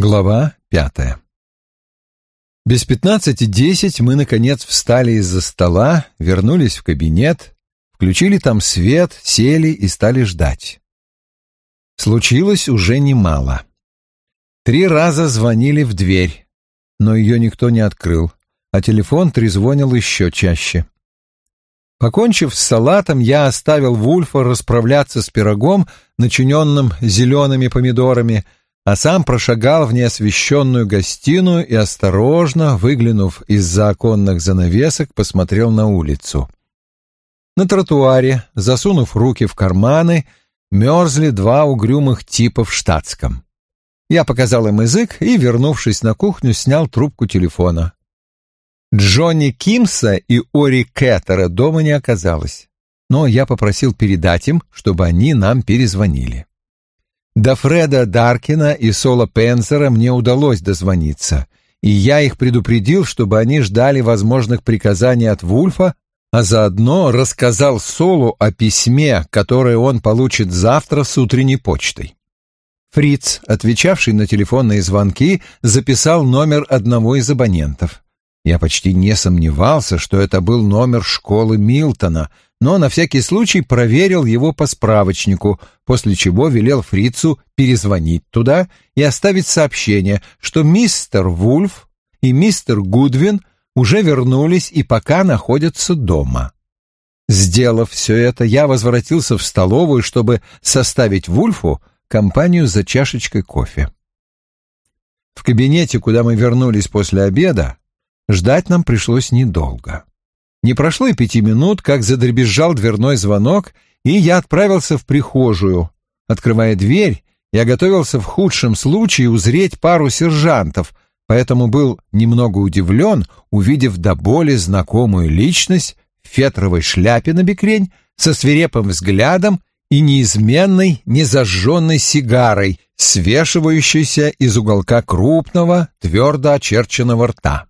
Глава пятая Без пятнадцати десять мы, наконец, встали из-за стола, вернулись в кабинет, включили там свет, сели и стали ждать. Случилось уже немало. Три раза звонили в дверь, но ее никто не открыл, а телефон трезвонил еще чаще. Покончив с салатом, я оставил Вульфа расправляться с пирогом, начиненным зелеными помидорами, а сам прошагал в неосвещенную гостиную и, осторожно, выглянув из-за оконных занавесок, посмотрел на улицу. На тротуаре, засунув руки в карманы, мерзли два угрюмых типа в штатском. Я показал им язык и, вернувшись на кухню, снял трубку телефона. Джонни Кимса и Ори Кеттера дома не оказалось, но я попросил передать им, чтобы они нам перезвонили. До Фреда Даркина и Соло Пензера мне удалось дозвониться, и я их предупредил, чтобы они ждали возможных приказаний от Вульфа, а заодно рассказал Солу о письме, которое он получит завтра с утренней почтой. Фриц, отвечавший на телефонные звонки, записал номер одного из абонентов. Я почти не сомневался, что это был номер школы Милтона, но на всякий случай проверил его по справочнику, после чего велел фрицу перезвонить туда и оставить сообщение, что мистер Вульф и мистер Гудвин уже вернулись и пока находятся дома. Сделав все это, я возвратился в столовую, чтобы составить Вульфу компанию за чашечкой кофе. В кабинете, куда мы вернулись после обеда, Ждать нам пришлось недолго. Не прошло и пяти минут, как задребезжал дверной звонок, и я отправился в прихожую. Открывая дверь, я готовился в худшем случае узреть пару сержантов, поэтому был немного удивлен, увидев до боли знакомую личность в фетровой шляпе на бекрень, со свирепым взглядом и неизменной незажженной сигарой, свешивающейся из уголка крупного, твердо очерченного рта.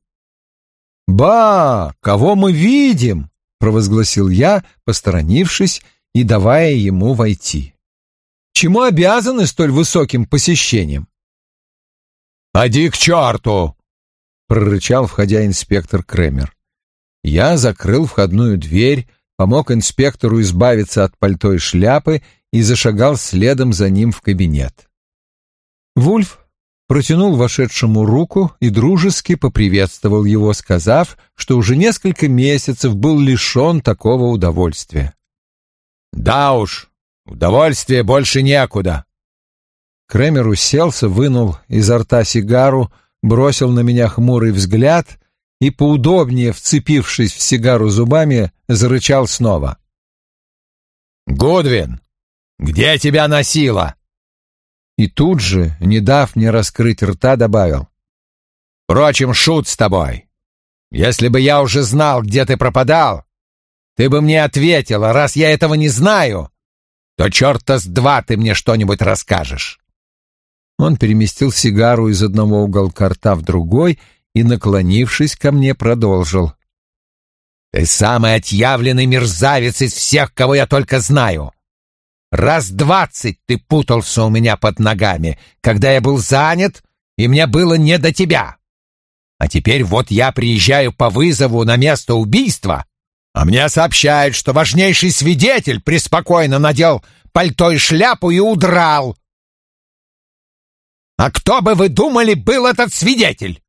«Ба! Кого мы видим?» — провозгласил я, посторонившись и давая ему войти. «Чему обязаны столь высоким посещением?» «Поди к черту!» — прорычал, входя инспектор Кремер. Я закрыл входную дверь, помог инспектору избавиться от пальто и шляпы и зашагал следом за ним в кабинет. Вульф протянул вошедшему руку и дружески поприветствовал его, сказав, что уже несколько месяцев был лишен такого удовольствия. «Да уж, удовольствия больше некуда». Кремер уселся, вынул изо рта сигару, бросил на меня хмурый взгляд и, поудобнее вцепившись в сигару зубами, зарычал снова. «Гудвин, где тебя носило?» И тут же, не дав мне раскрыть рта, добавил. «Впрочем, шут с тобой. Если бы я уже знал, где ты пропадал, ты бы мне ответила, раз я этого не знаю, то черта с два ты мне что-нибудь расскажешь». Он переместил сигару из одного уголка рта в другой и, наклонившись ко мне, продолжил. «Ты самый отъявленный мерзавец из всех, кого я только знаю. Раз двадцать ты путался у меня под ногами, когда я был занят, и мне было не до тебя. А теперь вот я приезжаю по вызову на место убийства, а мне сообщают, что важнейший свидетель преспокойно надел пальто и шляпу и удрал. А кто бы вы думали был этот свидетель?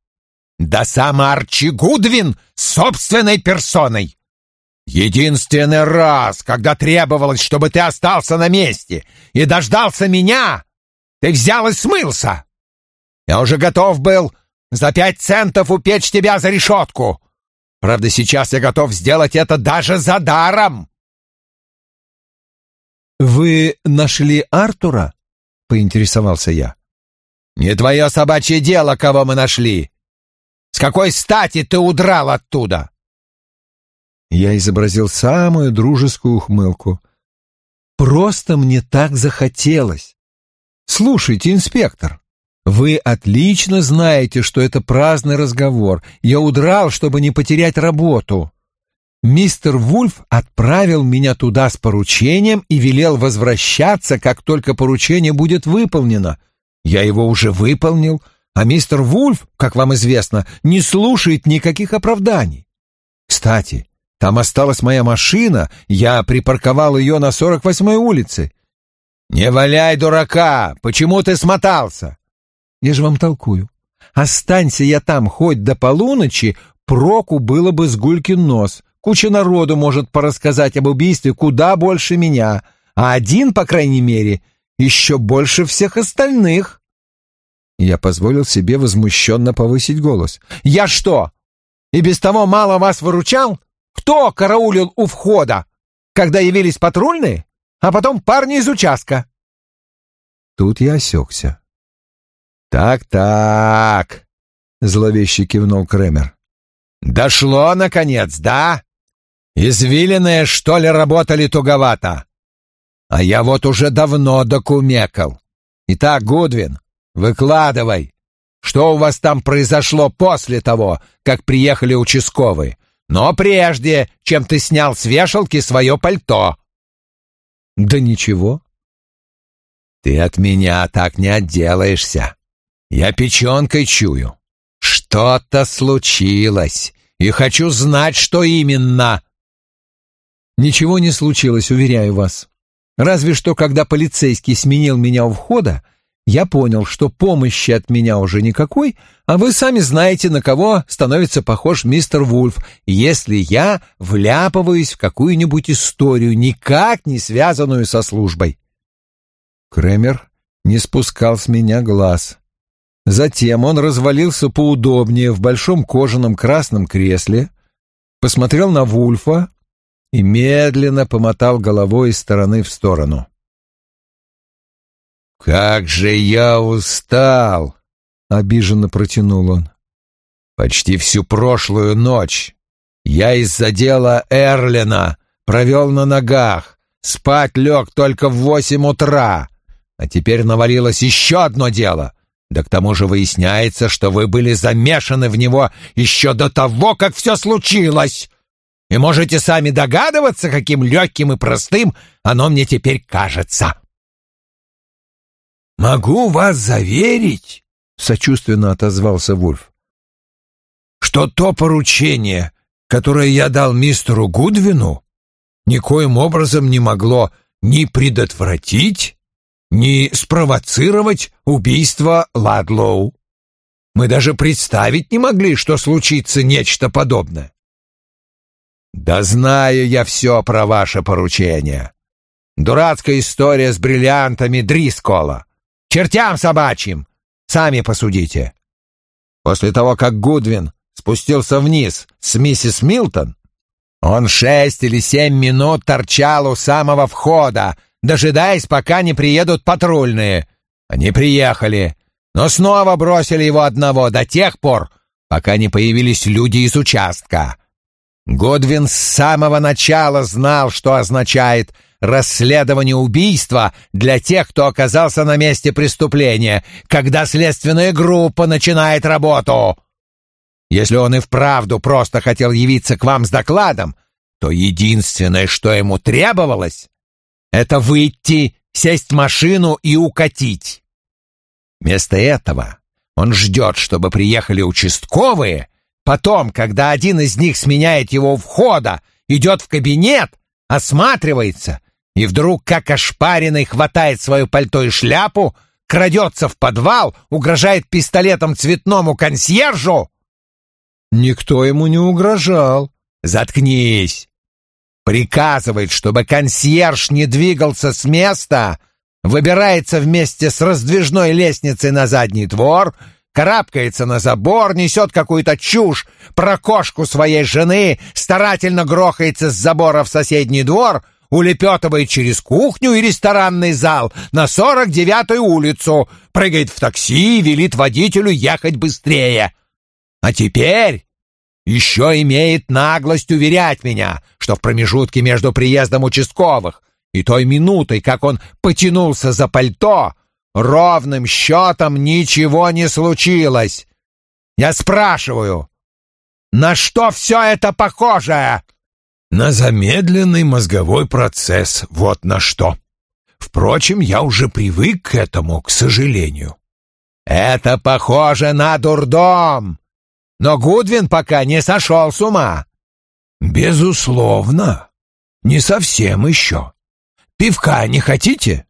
Да сам Арчи Гудвин собственной персоной. Единственный раз, когда требовалось, чтобы ты остался на месте и дождался меня, ты взял и смылся. Я уже готов был за пять центов упечь тебя за решетку. Правда, сейчас я готов сделать это даже за даром. «Вы нашли Артура?» — поинтересовался я. «Не твое собачье дело, кого мы нашли. С какой стати ты удрал оттуда?» Я изобразил самую дружескую ухмылку. «Просто мне так захотелось. Слушайте, инспектор, вы отлично знаете, что это праздный разговор. Я удрал, чтобы не потерять работу. Мистер Вульф отправил меня туда с поручением и велел возвращаться, как только поручение будет выполнено. Я его уже выполнил, а мистер Вульф, как вам известно, не слушает никаких оправданий. Кстати, там осталась моя машина, я припарковал ее на 48-й улице. «Не валяй дурака! Почему ты смотался?» «Я же вам толкую. Останься я там хоть до полуночи, проку было бы с гулькин нос. Куча народу может порассказать об убийстве куда больше меня, а один, по крайней мере, еще больше всех остальных». Я позволил себе возмущенно повысить голос. «Я что, и без того мало вас выручал? Кто караулил у входа, когда явились патрульные, а потом парни из участка?» Тут я осекся. «Так-так», — зловеще кивнул Кремер. «Дошло, наконец, да? Извилиные, что ли, работали туговато? А я вот уже давно докумекал. Итак, Гудвин, Выкладывай. Что у вас там произошло после того, как приехали участковые? Но прежде, чем ты снял с вешалки свое пальто. Да ничего. Ты от меня так не отделаешься. Я печенкой чую. Что-то случилось, и хочу знать, что именно. Ничего не случилось, уверяю вас. Разве что, когда полицейский сменил меня у входа, я понял, что помощи от меня уже никакой, а вы сами знаете, на кого становится похож мистер Вульф, если я вляпываюсь в какую-нибудь историю, никак не связанную со службой. Кремер не спускал с меня глаз. Затем он развалился поудобнее в большом кожаном красном кресле, посмотрел на Вульфа и медленно помотал головой из стороны в сторону. «Как же я устал!» — обиженно протянул он. «Почти всю прошлую ночь я из-за дела Эрлина провел на ногах, спать лег только в восемь утра, а теперь навалилось еще одно дело. Да к тому же выясняется, что вы были замешаны в него еще до того, как все случилось. И можете сами догадываться, каким легким и простым оно мне теперь кажется». «Могу вас заверить», — сочувственно отозвался Вульф, «что то поручение, которое я дал мистеру Гудвину, никоим образом не могло ни предотвратить, ни спровоцировать убийство Ладлоу. Мы даже представить не могли, что случится нечто подобное. Да знаю я все про ваше поручение. Дурацкая история с бриллиантами Дрискола. Чертям собачьим! Сами посудите. После того, как Гудвин спустился вниз с миссис Милтон, он шесть или семь минут торчал у самого входа, дожидаясь, пока не приедут патрульные. Они приехали, но снова бросили его одного до тех пор, пока не появились люди из участка. Годвин с самого начала знал, что означает расследование убийства для тех, кто оказался на месте преступления, когда следственная группа начинает работу. Если он и вправду просто хотел явиться к вам с докладом, то единственное, что ему требовалось, это выйти, сесть в машину и укатить. Вместо этого он ждет, чтобы приехали участковые, потом, когда один из них сменяет его у входа, идет в кабинет, осматривается и вдруг, как ошпаренный, хватает свое пальто и шляпу, крадется в подвал, угрожает пистолетом цветному консьержу. Никто ему не угрожал. Заткнись. Приказывает, чтобы консьерж не двигался с места, выбирается вместе с раздвижной лестницей на задний двор, карабкается на забор, несет какую-то чушь про кошку своей жены, старательно грохается с забора в соседний двор, улепетывает через кухню и ресторанный зал на 49-ю улицу, прыгает в такси и велит водителю ехать быстрее. А теперь еще имеет наглость уверять меня, что в промежутке между приездом участковых и той минутой, как он потянулся за пальто, ровным счетом ничего не случилось. Я спрашиваю, на что все это похоже? На замедленный мозговой процесс, вот на что. Впрочем, я уже привык к этому, к сожалению. Это похоже на дурдом. Но Гудвин пока не сошел с ума. Безусловно. Не совсем еще. Пивка не хотите?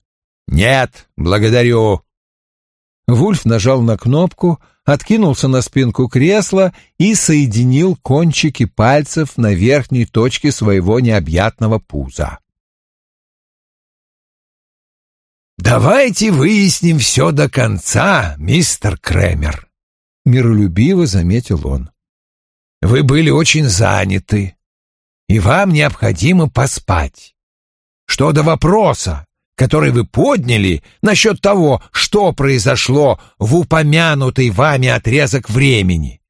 Нет, благодарю. Вульф нажал на кнопку, откинулся на спинку кресла и соединил кончики пальцев на верхней точке своего необъятного пуза. «Давайте выясним все до конца, мистер Кремер», — миролюбиво заметил он. «Вы были очень заняты, и вам необходимо поспать. Что до вопроса, который вы подняли насчет того, что произошло в упомянутый вами отрезок времени,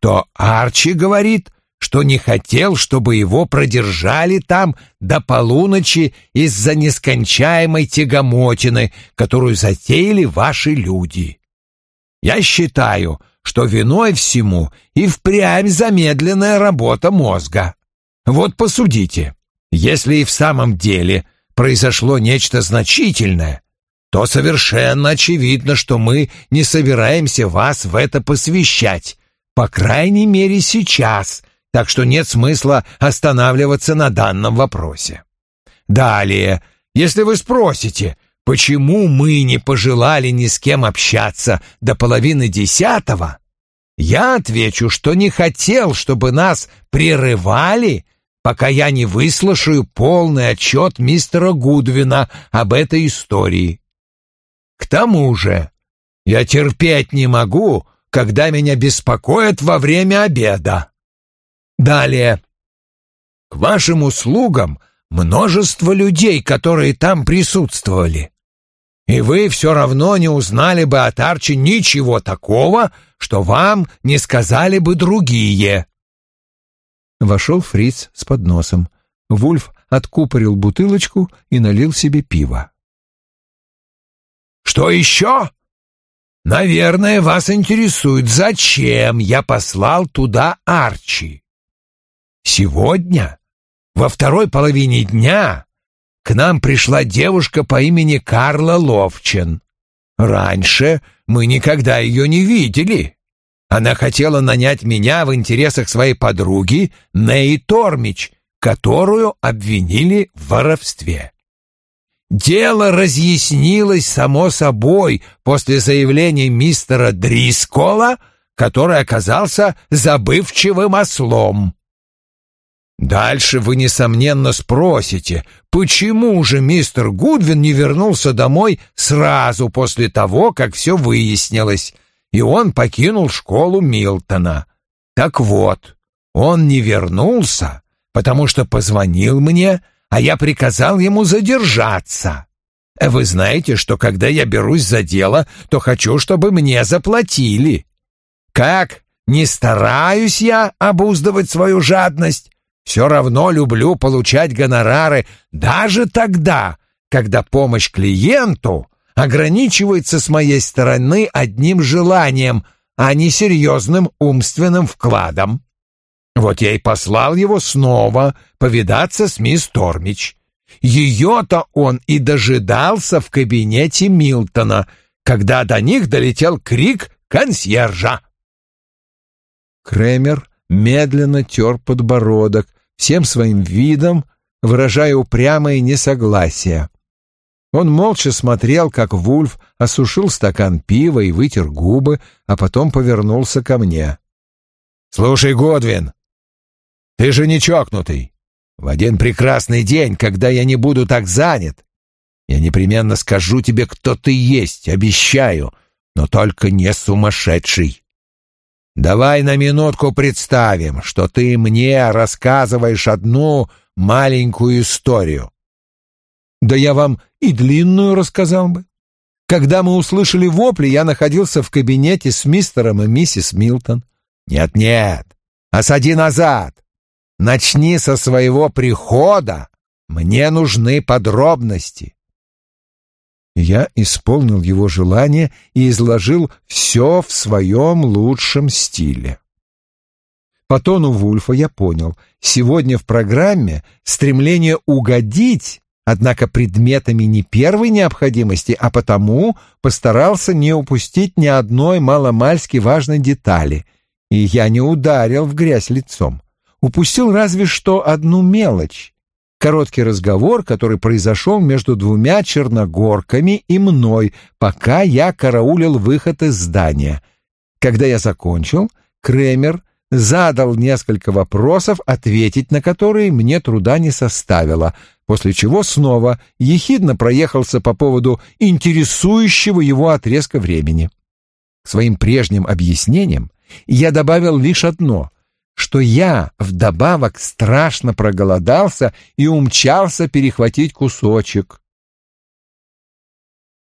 то Арчи говорит, что не хотел, чтобы его продержали там до полуночи из-за нескончаемой тягомотины, которую затеяли ваши люди. Я считаю, что виной всему и впрямь замедленная работа мозга. Вот посудите, если и в самом деле произошло нечто значительное, то совершенно очевидно, что мы не собираемся вас в это посвящать, по крайней мере сейчас — так что нет смысла останавливаться на данном вопросе. Далее, если вы спросите, почему мы не пожелали ни с кем общаться до половины десятого, я отвечу, что не хотел, чтобы нас прерывали, пока я не выслушаю полный отчет мистера Гудвина об этой истории. К тому же, я терпеть не могу, когда меня беспокоят во время обеда. Далее. К вашим услугам множество людей, которые там присутствовали. И вы все равно не узнали бы от Арчи ничего такого, что вам не сказали бы другие. Вошел Фриц с подносом. Вульф откупорил бутылочку и налил себе пиво. «Что еще?» «Наверное, вас интересует, зачем я послал туда Арчи?» Сегодня, во второй половине дня, к нам пришла девушка по имени Карла Ловчен. Раньше мы никогда ее не видели. Она хотела нанять меня в интересах своей подруги Ней Тормич, которую обвинили в воровстве. Дело разъяснилось само собой после заявления мистера Дрискола, который оказался забывчивым ослом. Дальше вы, несомненно, спросите, почему же мистер Гудвин не вернулся домой сразу после того, как все выяснилось, и он покинул школу Милтона. Так вот, он не вернулся, потому что позвонил мне, а я приказал ему задержаться. Вы знаете, что когда я берусь за дело, то хочу, чтобы мне заплатили. Как не стараюсь я обуздывать свою жадность, все равно люблю получать гонорары даже тогда, когда помощь клиенту ограничивается с моей стороны одним желанием, а не серьезным умственным вкладом. Вот я и послал его снова повидаться с мисс Тормич. Ее-то он и дожидался в кабинете Милтона, когда до них долетел крик консьержа. Кремер медленно тер подбородок, всем своим видом выражая упрямое несогласие. Он молча смотрел, как Вульф осушил стакан пива и вытер губы, а потом повернулся ко мне. «Слушай, Годвин, ты же не чокнутый. В один прекрасный день, когда я не буду так занят, я непременно скажу тебе, кто ты есть, обещаю, но только не сумасшедший. Давай на минутку представим, что ты мне рассказываешь одну маленькую историю. Да я вам и длинную рассказал бы. Когда мы услышали вопли, я находился в кабинете с мистером и миссис Милтон. Нет-нет, осади назад. Начни со своего прихода. Мне нужны подробности. Я исполнил его желание и изложил все в своем лучшем стиле. По тону Вульфа я понял, сегодня в программе стремление угодить однако предметами не первой необходимости, а потому постарался не упустить ни одной маломальски важной детали, и я не ударил в грязь лицом. Упустил разве что одну мелочь. Короткий разговор, который произошел между двумя черногорками и мной, пока я караулил выход из здания. Когда я закончил, Кремер задал несколько вопросов, ответить на которые мне труда не составило, после чего снова ехидно проехался по поводу интересующего его отрезка времени. К своим прежним объяснениям я добавил лишь одно, что я вдобавок страшно проголодался и умчался перехватить кусочек.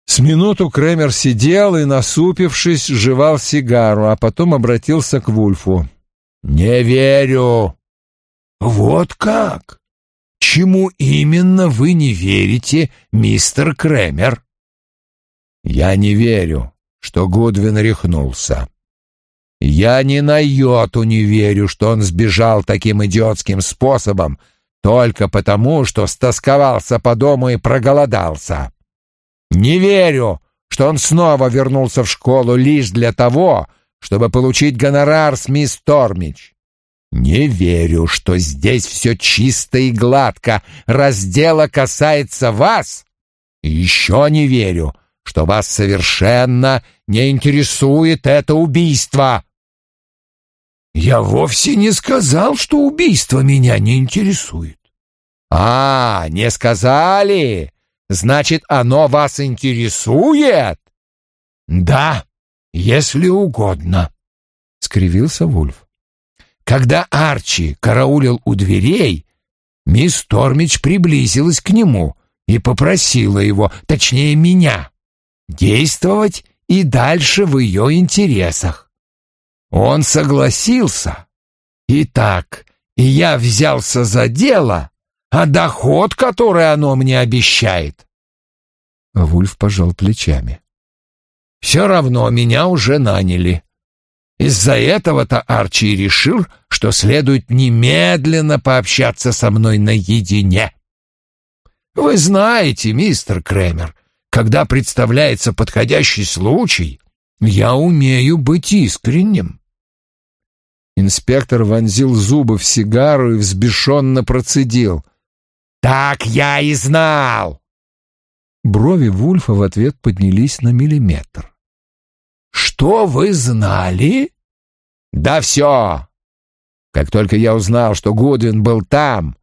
С минуту Кремер сидел и, насупившись, жевал сигару, а потом обратился к Вульфу. «Не верю». «Вот как? Чему именно вы не верите, мистер Кремер?» «Я не верю, что Гудвин рехнулся. Я ни на йоту не верю, что он сбежал таким идиотским способом только потому, что стосковался по дому и проголодался. Не верю, что он снова вернулся в школу лишь для того, чтобы получить гонорар с мисс Тормич. Не верю, что здесь все чисто и гладко, раз дело касается вас. Еще не верю, что вас совершенно не интересует это убийство. Я вовсе не сказал, что убийство меня не интересует. А, не сказали? Значит, оно вас интересует? Да, если угодно, скривился Вульф. Когда Арчи караулил у дверей, мисс Тормич приблизилась к нему и попросила его, точнее меня, действовать и дальше в ее интересах. Он согласился. Итак, я взялся за дело, а доход, который оно мне обещает... Вульф пожал плечами. Все равно меня уже наняли. Из-за этого-то Арчи решил, что следует немедленно пообщаться со мной наедине. Вы знаете, мистер Кремер, когда представляется подходящий случай, я умею быть искренним. Инспектор вонзил зубы в сигару и взбешенно процедил. «Так я и знал!» Брови Вульфа в ответ поднялись на миллиметр. «Что вы знали?» «Да все! Как только я узнал, что Гудвин был там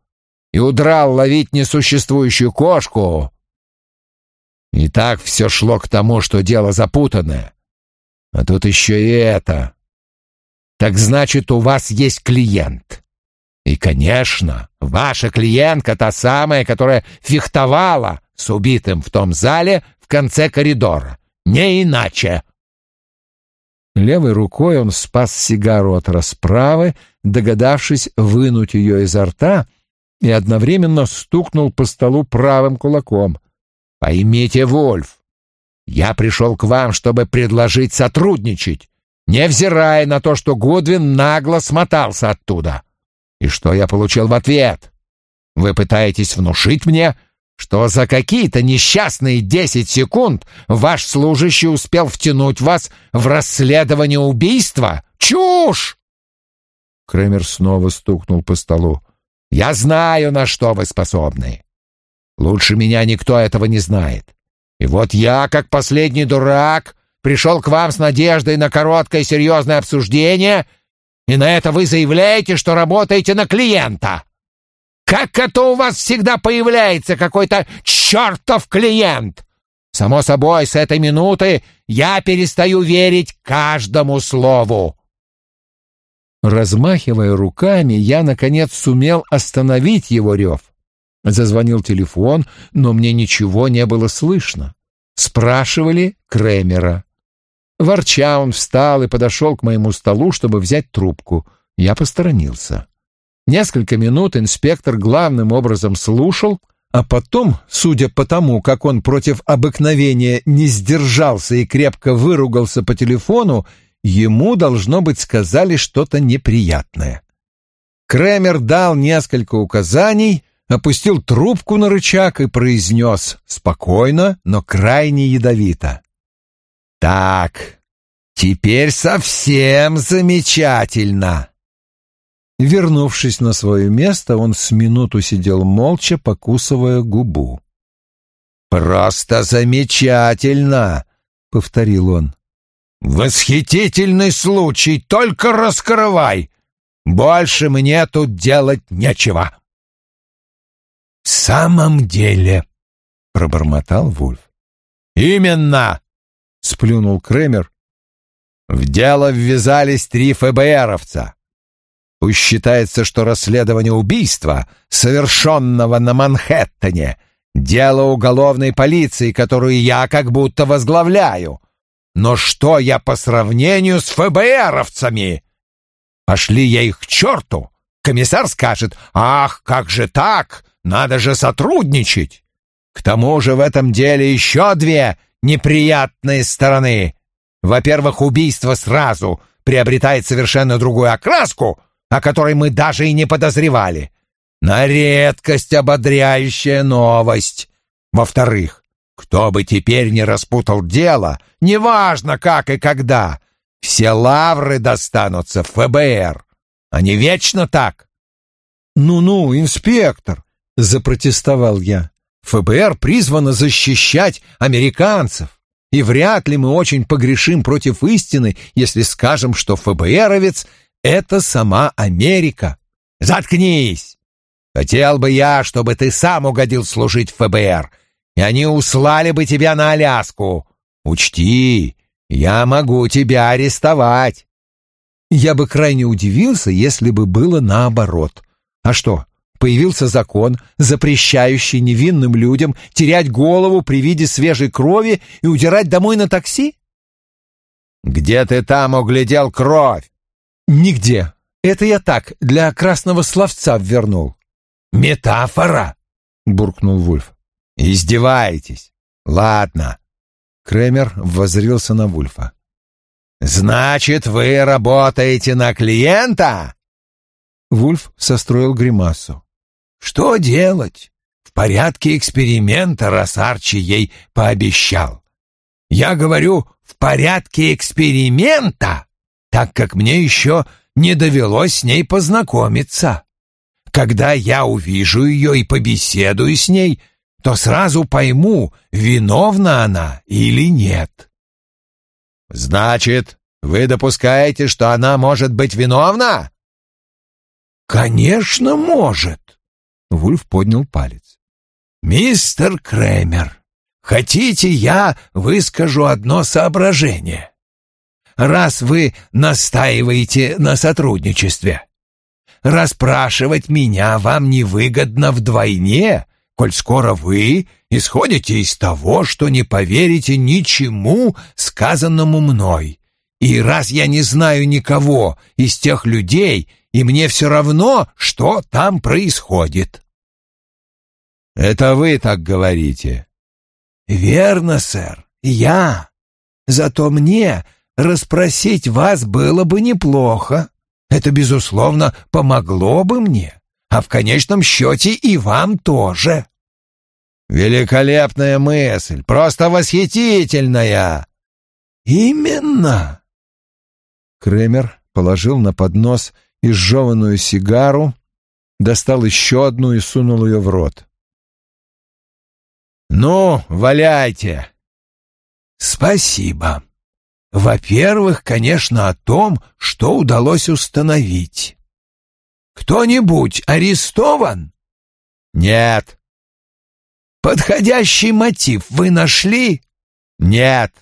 и удрал ловить несуществующую кошку, и так все шло к тому, что дело запутанное. А тут еще и это. Так значит, у вас есть клиент. И, конечно, ваша клиентка та самая, которая фехтовала с убитым в том зале в конце коридора. Не иначе. Левой рукой он спас сигару от расправы, догадавшись вынуть ее изо рта, и одновременно стукнул по столу правым кулаком. «Поймите, Вольф, я пришел к вам, чтобы предложить сотрудничать невзирая на то, что Гудвин нагло смотался оттуда. И что я получил в ответ? Вы пытаетесь внушить мне, что за какие-то несчастные десять секунд ваш служащий успел втянуть вас в расследование убийства? Чушь!» Кремер снова стукнул по столу. «Я знаю, на что вы способны. Лучше меня никто этого не знает. И вот я, как последний дурак, пришел к вам с надеждой на короткое серьезное обсуждение, и на это вы заявляете, что работаете на клиента. Как это у вас всегда появляется какой-то чертов клиент? Само собой, с этой минуты я перестаю верить каждому слову. Размахивая руками, я, наконец, сумел остановить его рев. Зазвонил телефон, но мне ничего не было слышно. Спрашивали Кремера. Ворча, он встал и подошел к моему столу, чтобы взять трубку. Я посторонился. Несколько минут инспектор главным образом слушал, а потом, судя по тому, как он против обыкновения не сдержался и крепко выругался по телефону, ему, должно быть, сказали что-то неприятное. Кремер дал несколько указаний, опустил трубку на рычаг и произнес спокойно, но крайне ядовито. «Так, теперь совсем замечательно!» Вернувшись на свое место, он с минуту сидел молча, покусывая губу. «Просто замечательно!» — повторил он. «Восхитительный случай! Только раскрывай! Больше мне тут делать нечего!» «В самом деле!» — пробормотал Вульф. «Именно!» — сплюнул Кремер. «В дело ввязались три ФБРовца. Пусть считается, что расследование убийства, совершенного на Манхэттене, дело уголовной полиции, которую я как будто возглавляю. Но что я по сравнению с ФБРовцами? Пошли я их к черту. Комиссар скажет, ах, как же так, надо же сотрудничать. К тому же в этом деле еще две неприятные стороны. Во-первых, убийство сразу приобретает совершенно другую окраску, о которой мы даже и не подозревали. На редкость ободряющая новость. Во-вторых, кто бы теперь не распутал дело, неважно как и когда, все лавры достанутся ФБР. Они вечно так. «Ну-ну, инспектор», — запротестовал я, — «ФБР призвано защищать американцев, и вряд ли мы очень погрешим против истины, если скажем, что ФБРовец — это сама Америка». «Заткнись! Хотел бы я, чтобы ты сам угодил служить в ФБР, и они услали бы тебя на Аляску. Учти, я могу тебя арестовать. Я бы крайне удивился, если бы было наоборот. А что, появился закон, запрещающий невинным людям терять голову при виде свежей крови и удирать домой на такси? Где ты там углядел кровь? Нигде. Это я так, для красного словца ввернул. Метафора, буркнул Вульф. Издеваетесь? Ладно. Кремер воззрился на Вульфа. Значит, вы работаете на клиента? Вульф состроил гримасу. Что делать? В порядке эксперимента, раз Арчи ей пообещал. Я говорю, в порядке эксперимента, так как мне еще не довелось с ней познакомиться. Когда я увижу ее и побеседую с ней, то сразу пойму, виновна она или нет. Значит, вы допускаете, что она может быть виновна? Конечно, может. Вульф поднял палец. Мистер Кремер, хотите я выскажу одно соображение? Раз вы настаиваете на сотрудничестве, расспрашивать меня вам невыгодно вдвойне, коль скоро вы исходите из того, что не поверите ничему, сказанному мной. И раз я не знаю никого из тех людей, и мне все равно, что там происходит. Это вы так говорите. Верно, сэр, я. Зато мне расспросить вас было бы неплохо. Это, безусловно, помогло бы мне а в конечном счете и вам тоже. Великолепная мысль, просто восхитительная. Именно. Кремер положил на поднос изжеванную сигару, достал еще одну и сунул ее в рот. «Ну, валяйте!» «Спасибо. Во-первых, конечно, о том, что удалось установить. Кто-нибудь арестован? Нет. Подходящий мотив вы нашли? Нет.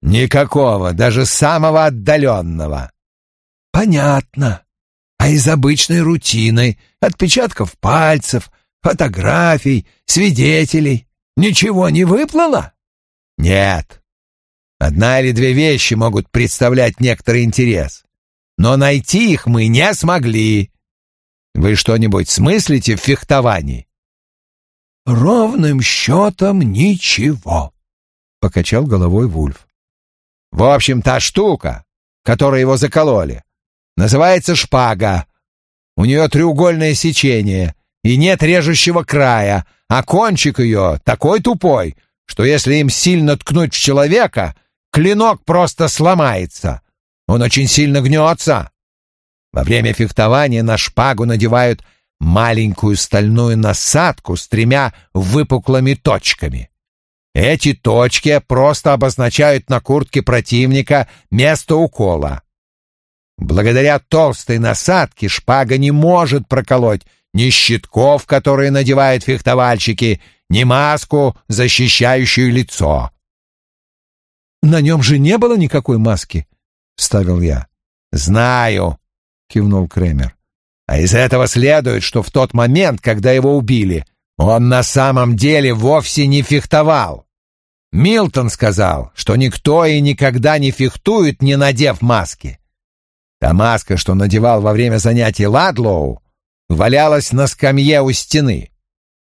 Никакого, даже самого отдаленного. Понятно. А из обычной рутины, отпечатков пальцев, фотографий, свидетелей, ничего не выплыло? Нет. Одна или две вещи могут представлять некоторый интерес. Но найти их мы не смогли. Вы что-нибудь смыслите в фехтовании? Ровным счетом ничего, покачал головой Вульф. В общем, та штука, которой его закололи, называется шпага. У нее треугольное сечение, и нет режущего края, а кончик ее такой тупой, что если им сильно ткнуть в человека, клинок просто сломается. Он очень сильно гнется. Во время фехтования на шпагу надевают маленькую стальную насадку с тремя выпуклыми точками. Эти точки просто обозначают на куртке противника место укола. Благодаря толстой насадке шпага не может проколоть ни щитков, которые надевают фехтовальщики, ни маску, защищающую лицо. «На нем же не было никакой маски», — вставил я. «Знаю», — кивнул Кремер. «А из этого следует, что в тот момент, когда его убили, он на самом деле вовсе не фехтовал. Милтон сказал, что никто и никогда не фехтует, не надев маски. Та маска, что надевал во время занятий Ладлоу, валялась на скамье у стены.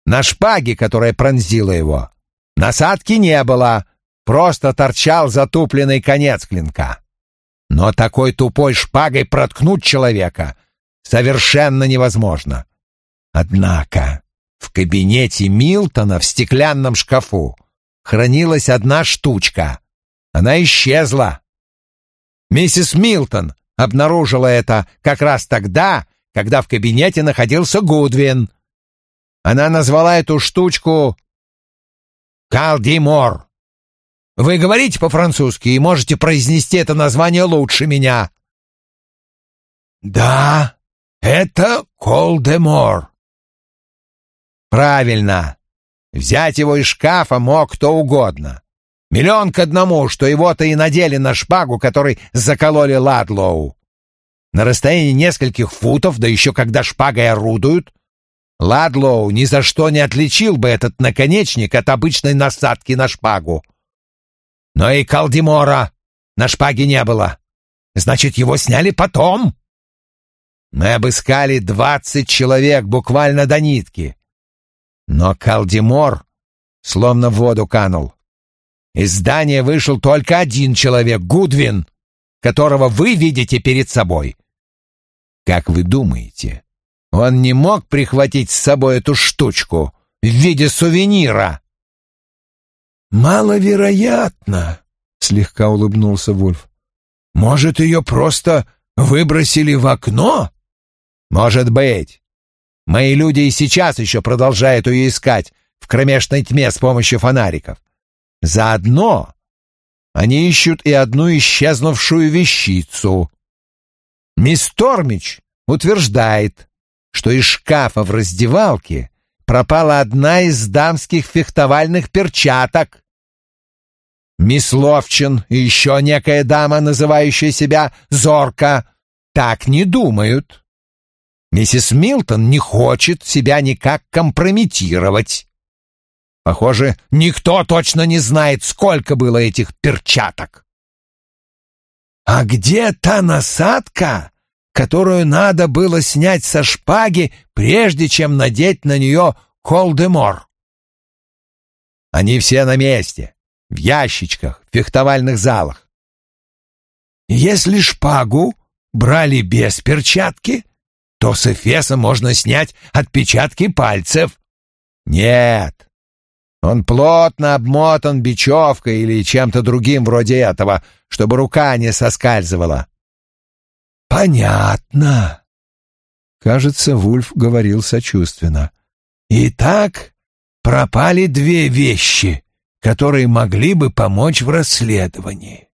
На шпаге, которая пронзила его, насадки не было, просто торчал затупленный конец клинка. Но такой тупой шпагой проткнуть человека совершенно невозможно. Однако в кабинете Милтона в стеклянном шкафу хранилась одна штучка. Она исчезла. Миссис Милтон обнаружила это как раз тогда, когда в кабинете находился Гудвин. Она назвала эту штучку «Калдимор». Вы говорите по-французски и можете произнести это название лучше меня. Да, это Колдемор. Правильно. Взять его из шкафа мог кто угодно. Миллион к одному, что его-то и надели на шпагу, которой закололи Ладлоу. На расстоянии нескольких футов, да еще когда шпагой орудуют, Ладлоу ни за что не отличил бы этот наконечник от обычной насадки на шпагу. Но и Калдимора на шпаге не было. Значит, его сняли потом. Мы обыскали двадцать человек буквально до нитки. Но Калдимор словно в воду канул. Из здания вышел только один человек, Гудвин, которого вы видите перед собой. Как вы думаете, он не мог прихватить с собой эту штучку в виде сувенира? Маловероятно, слегка улыбнулся Вульф. Может, ее просто выбросили в окно? Может быть. Мои люди и сейчас еще продолжают ее искать в кромешной тьме с помощью фонариков. Заодно они ищут и одну исчезнувшую вещицу. Мисс Тормич утверждает, что из шкафа в раздевалке пропала одна из дамских фехтовальных перчаток. Мисс Ловчин и еще некая дама, называющая себя Зорка, так не думают. Миссис Милтон не хочет себя никак компрометировать. Похоже, никто точно не знает, сколько было этих перчаток. «А где та насадка, которую надо было снять со шпаги, прежде чем надеть на нее колдемор?» «Они все на месте, в ящичках, в фехтовальных залах». «Если шпагу брали без перчатки, то с Эфеса можно снять отпечатки пальцев. Нет. Он плотно обмотан бечевкой или чем-то другим вроде этого, чтобы рука не соскальзывала. Понятно. Кажется, Вульф говорил сочувственно. Итак, пропали две вещи, которые могли бы помочь в расследовании.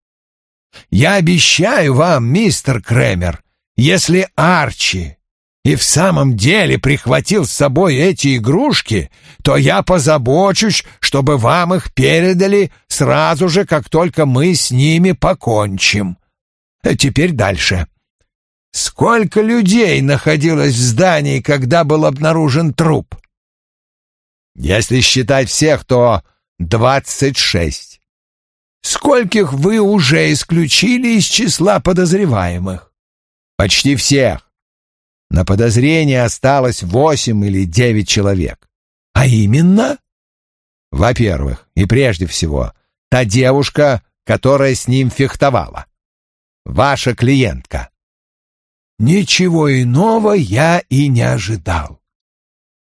Я обещаю вам, мистер Кремер, если Арчи и в самом деле прихватил с собой эти игрушки, то я позабочусь, чтобы вам их передали сразу же, как только мы с ними покончим. А теперь дальше. Сколько людей находилось в здании, когда был обнаружен труп? Если считать всех, то двадцать шесть. Скольких вы уже исключили из числа подозреваемых? Почти всех. На подозрение осталось восемь или девять человек. А именно? Во-первых, и прежде всего, та девушка, которая с ним фехтовала. Ваша клиентка. Ничего иного я и не ожидал.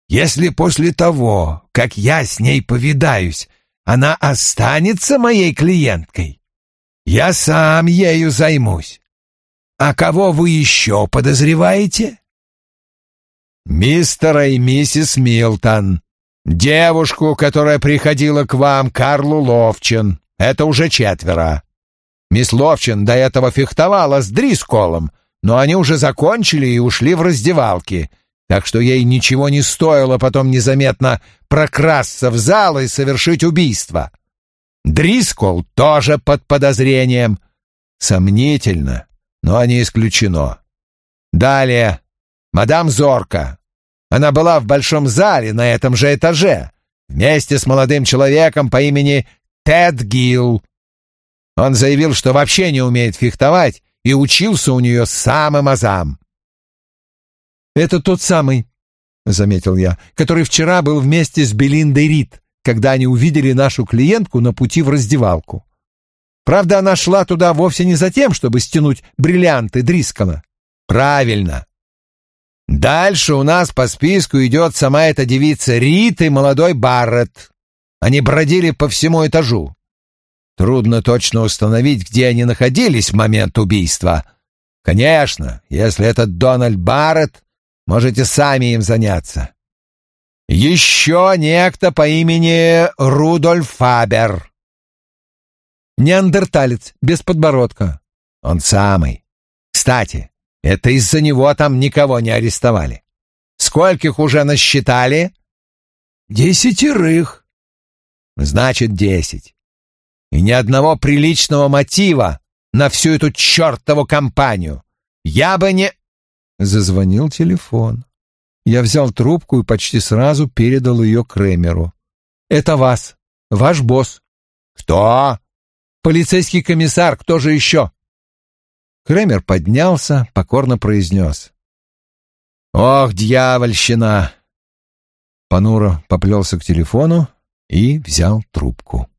Если после того, как я с ней повидаюсь, она останется моей клиенткой, я сам ею займусь. А кого вы еще подозреваете? Мистера и миссис Милтон. Девушку, которая приходила к вам, Карлу Ловчин. Это уже четверо. Мисс Ловчин до этого фехтовала с Дрисколом, но они уже закончили и ушли в раздевалки, так что ей ничего не стоило потом незаметно прокрасться в зал и совершить убийство. Дрискол тоже под подозрением. Сомнительно, но не исключено. Далее, мадам Зорка. Она была в большом зале на этом же этаже, вместе с молодым человеком по имени Тед Гилл. Он заявил, что вообще не умеет фехтовать и учился у нее самым азам. «Это тот самый», — заметил я, «который вчера был вместе с Белиндой Рид, когда они увидели нашу клиентку на пути в раздевалку. Правда, она шла туда вовсе не за тем, чтобы стянуть бриллианты Дрискала». «Правильно. Дальше у нас по списку идет сама эта девица Рит и молодой Барретт. Они бродили по всему этажу. Трудно точно установить, где они находились в момент убийства. Конечно, если это Дональд Барретт, можете сами им заняться. Еще некто по имени Рудольф Фабер. Неандерталец, без подбородка. Он самый. Кстати, это из-за него там никого не арестовали. Скольких уже насчитали? Десятерых. Значит, десять. И ни одного приличного мотива на всю эту чертову компанию. Я бы не... Зазвонил телефон. Я взял трубку и почти сразу передал ее Кремеру. «Это вас, ваш босс». «Кто?» «Полицейский комиссар, кто же еще?» Кремер поднялся, покорно произнес. «Ох, дьявольщина!» Понуро поплелся к телефону и взял трубку.